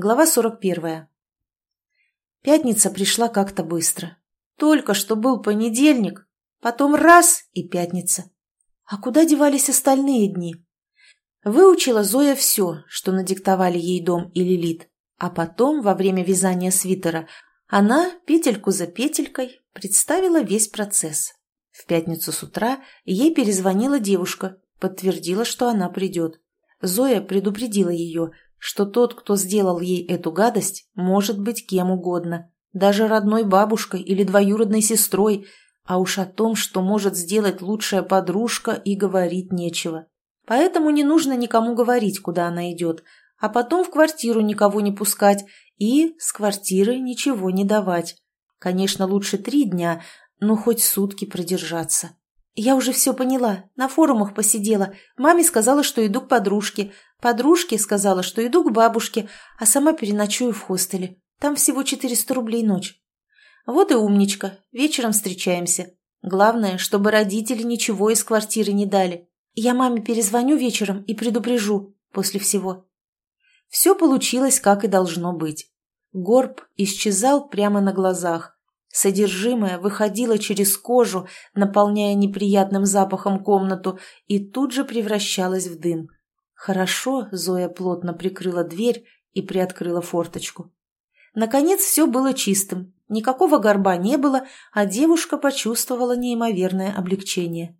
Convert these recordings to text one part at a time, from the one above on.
Глава 41. Пятница пришла как-то быстро. Только что был понедельник, потом раз и пятница. А куда девались остальные дни? Выучила Зоя все, что надиктовали ей дом и Лилит, а потом, во время вязания свитера, она, петельку за петелькой, представила весь процесс. В пятницу с утра ей перезвонила девушка, подтвердила, что она придет. Зоя предупредила ее, что тот, кто сделал ей эту гадость, может быть кем угодно, даже родной бабушкой или двоюродной сестрой, а уж о том, что может сделать лучшая подружка, и говорить нечего. Поэтому не нужно никому говорить, куда она идет, а потом в квартиру никого не пускать и с квартиры ничего не давать. Конечно, лучше три дня, но хоть сутки продержаться. Я уже все поняла, на форумах посидела. Маме сказала, что иду к подружке. Подружке сказала, что иду к бабушке, а сама переночую в хостеле. Там всего 400 рублей ночь. Вот и умничка, вечером встречаемся. Главное, чтобы родители ничего из квартиры не дали. Я маме перезвоню вечером и предупрежу после всего. Все получилось, как и должно быть. Горб исчезал прямо на глазах. Содержимое выходило через кожу, наполняя неприятным запахом комнату, и тут же превращалось в дым. Хорошо Зоя плотно прикрыла дверь и приоткрыла форточку. Наконец все было чистым, никакого горба не было, а девушка почувствовала неимоверное облегчение.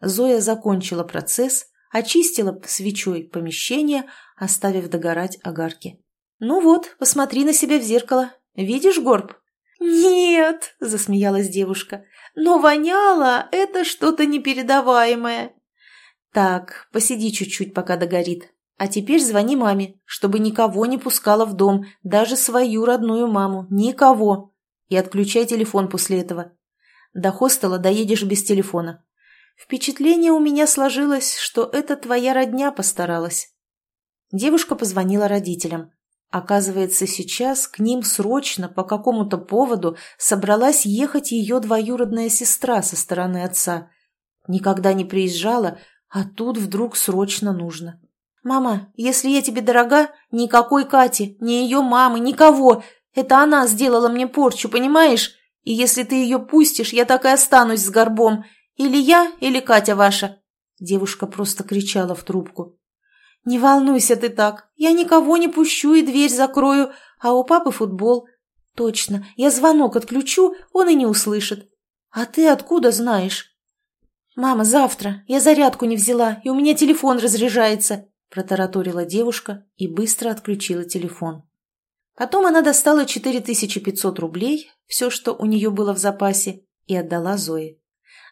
Зоя закончила процесс, очистила свечой помещение, оставив догорать огарки. «Ну вот, посмотри на себя в зеркало. Видишь горб?» «Нет», — засмеялась девушка, — «но воняло это что-то непередаваемое». «Так, посиди чуть-чуть, пока догорит. А теперь звони маме, чтобы никого не пускала в дом, даже свою родную маму, никого. И отключай телефон после этого. До хостела доедешь без телефона. Впечатление у меня сложилось, что это твоя родня постаралась». Девушка позвонила родителям. Оказывается, сейчас к ним срочно по какому-то поводу собралась ехать ее двоюродная сестра со стороны отца. Никогда не приезжала, а тут вдруг срочно нужно. «Мама, если я тебе дорога, никакой Кати, ни ее мамы, никого. Это она сделала мне порчу, понимаешь? И если ты ее пустишь, я так и останусь с горбом. Или я, или Катя ваша». Девушка просто кричала в трубку. «Не волнуйся ты так. Я никого не пущу и дверь закрою, а у папы футбол. Точно, я звонок отключу, он и не услышит. А ты откуда знаешь?» «Мама, завтра. Я зарядку не взяла, и у меня телефон разряжается», протараторила девушка и быстро отключила телефон. Потом она достала 4500 рублей, все, что у нее было в запасе, и отдала Зое.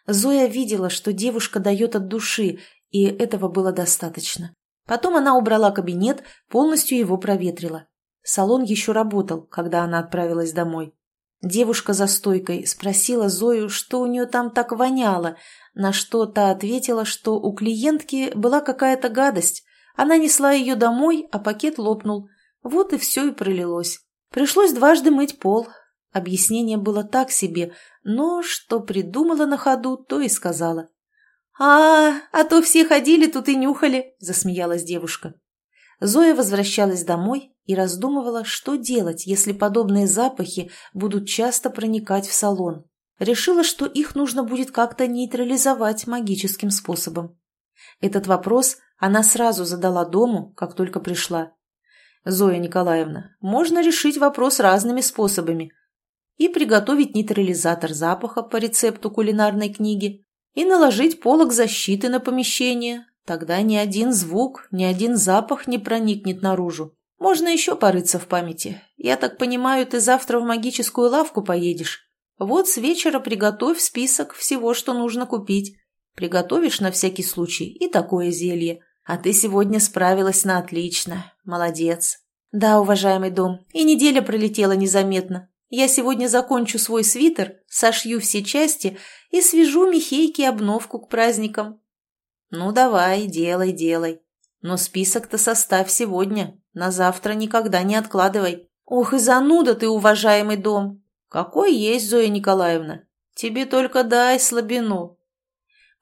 Зоя видела, что девушка дает от души, и этого было достаточно. Потом она убрала кабинет, полностью его проветрила. Салон еще работал, когда она отправилась домой. Девушка за стойкой спросила Зою, что у нее там так воняло, на что та ответила, что у клиентки была какая-то гадость. Она несла ее домой, а пакет лопнул. Вот и все и пролилось. Пришлось дважды мыть пол. Объяснение было так себе, но что придумала на ходу, то и сказала. «А, а то все ходили тут и нюхали», – засмеялась девушка. Зоя возвращалась домой и раздумывала, что делать, если подобные запахи будут часто проникать в салон. Решила, что их нужно будет как-то нейтрализовать магическим способом. Этот вопрос она сразу задала дому, как только пришла. «Зоя Николаевна, можно решить вопрос разными способами. И приготовить нейтрализатор запаха по рецепту кулинарной книги, и наложить полог защиты на помещение. Тогда ни один звук, ни один запах не проникнет наружу. Можно еще порыться в памяти. Я так понимаю, ты завтра в магическую лавку поедешь. Вот с вечера приготовь список всего, что нужно купить. Приготовишь на всякий случай и такое зелье. А ты сегодня справилась на отлично. Молодец. Да, уважаемый дом, и неделя пролетела незаметно. Я сегодня закончу свой свитер, сошью все части и свяжу Михейке обновку к праздникам. Ну, давай, делай, делай. Но список-то составь сегодня, на завтра никогда не откладывай. Ох и зануда ты, уважаемый дом. Какой есть, Зоя Николаевна. Тебе только дай слабину.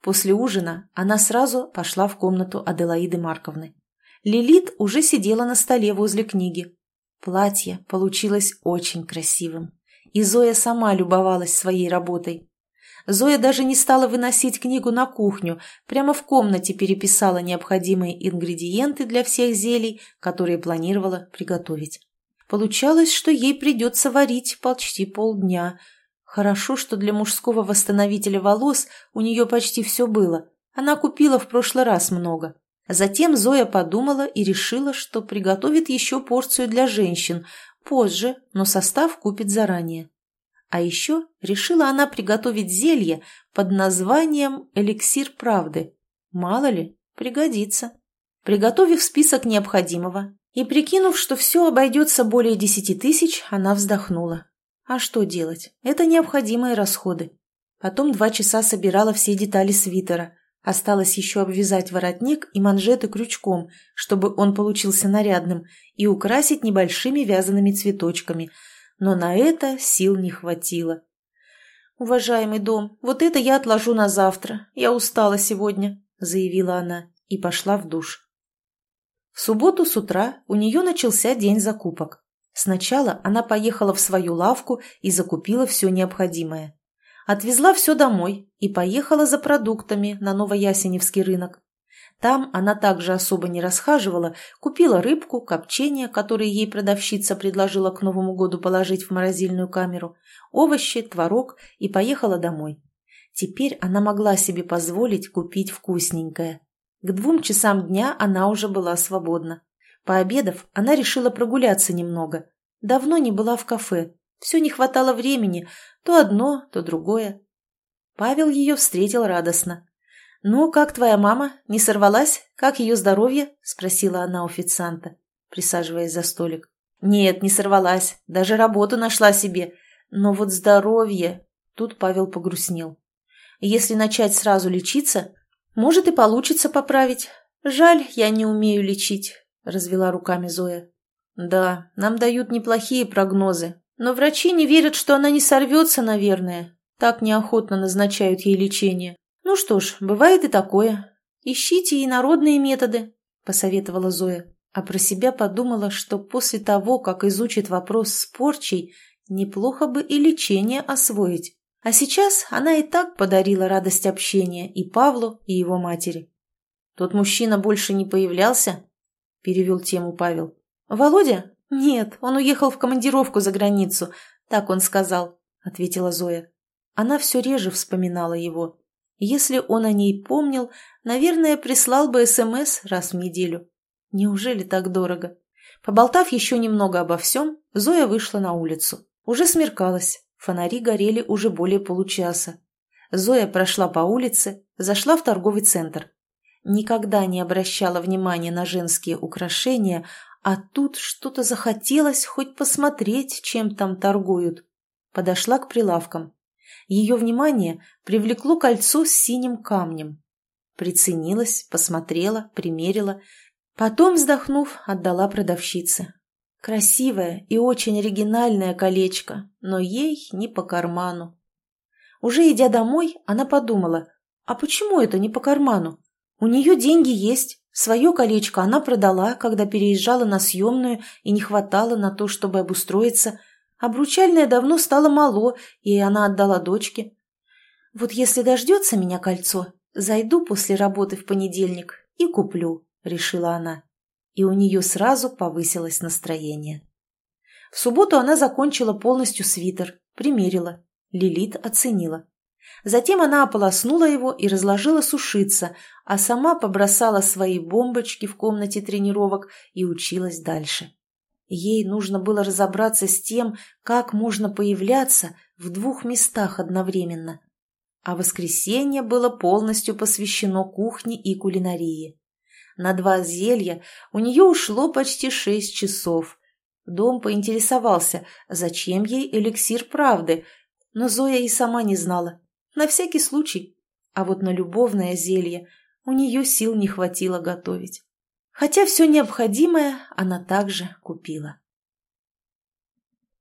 После ужина она сразу пошла в комнату Аделаиды Марковны. Лилит уже сидела на столе возле книги. Платье получилось очень красивым, и Зоя сама любовалась своей работой. Зоя даже не стала выносить книгу на кухню, прямо в комнате переписала необходимые ингредиенты для всех зелий, которые планировала приготовить. Получалось, что ей придется варить почти полдня. Хорошо, что для мужского восстановителя волос у нее почти все было. Она купила в прошлый раз много. Затем Зоя подумала и решила, что приготовит еще порцию для женщин, позже, но состав купит заранее. А еще решила она приготовить зелье под названием «Эликсир правды». Мало ли, пригодится. Приготовив список необходимого и прикинув, что все обойдется более десяти тысяч, она вздохнула. А что делать? Это необходимые расходы. Потом два часа собирала все детали свитера. Осталось еще обвязать воротник и манжеты крючком, чтобы он получился нарядным, и украсить небольшими вязаными цветочками – но на это сил не хватило. «Уважаемый дом, вот это я отложу на завтра. Я устала сегодня», — заявила она и пошла в душ. В субботу с утра у нее начался день закупок. Сначала она поехала в свою лавку и закупила все необходимое. Отвезла все домой и поехала за продуктами на Новоясеневский рынок. Там она также особо не расхаживала, купила рыбку, копчение, которые ей продавщица предложила к Новому году положить в морозильную камеру, овощи, творог и поехала домой. Теперь она могла себе позволить купить вкусненькое. К двум часам дня она уже была свободна. Пообедав, она решила прогуляться немного. Давно не была в кафе. Все не хватало времени, то одно, то другое. Павел ее встретил радостно. «Ну, как твоя мама? Не сорвалась? Как ее здоровье?» – спросила она официанта, присаживаясь за столик. «Нет, не сорвалась. Даже работу нашла себе. Но вот здоровье...» Тут Павел погрустнел. «Если начать сразу лечиться, может и получится поправить. Жаль, я не умею лечить», – развела руками Зоя. «Да, нам дают неплохие прогнозы, но врачи не верят, что она не сорвется, наверное. Так неохотно назначают ей лечение. «Ну что ж, бывает и такое. Ищите и народные методы», — посоветовала Зоя, а про себя подумала, что после того, как изучит вопрос с порчей, неплохо бы и лечение освоить. А сейчас она и так подарила радость общения и Павлу, и его матери. «Тот мужчина больше не появлялся?» – перевел тему Павел. «Володя? Нет, он уехал в командировку за границу, так он сказал», – ответила Зоя. Она все реже вспоминала его. Если он о ней помнил, наверное, прислал бы СМС раз в неделю. Неужели так дорого? Поболтав еще немного обо всем, Зоя вышла на улицу. Уже смеркалось, фонари горели уже более получаса. Зоя прошла по улице, зашла в торговый центр. Никогда не обращала внимания на женские украшения, а тут что-то захотелось хоть посмотреть, чем там торгуют. Подошла к прилавкам. Ее внимание привлекло кольцо с синим камнем. Приценилась, посмотрела, примерила. Потом, вздохнув, отдала продавщице. Красивое и очень оригинальное колечко, но ей не по карману. Уже идя домой, она подумала, а почему это не по карману? У нее деньги есть, свое колечко она продала, когда переезжала на съемную и не хватало на то, чтобы обустроиться – Обручальное давно стало мало, и она отдала дочке. Вот если дождется меня кольцо, зайду после работы в понедельник и куплю, решила она. И у нее сразу повысилось настроение. В субботу она закончила полностью свитер, примерила. Лилит оценила. Затем она ополоснула его и разложила сушиться, а сама побросала свои бомбочки в комнате тренировок и училась дальше. Ей нужно было разобраться с тем, как можно появляться в двух местах одновременно. А воскресенье было полностью посвящено кухне и кулинарии. На два зелья у нее ушло почти шесть часов. Дом поинтересовался, зачем ей эликсир правды, но Зоя и сама не знала. На всякий случай. А вот на любовное зелье у нее сил не хватило готовить хотя все необходимое она также купила.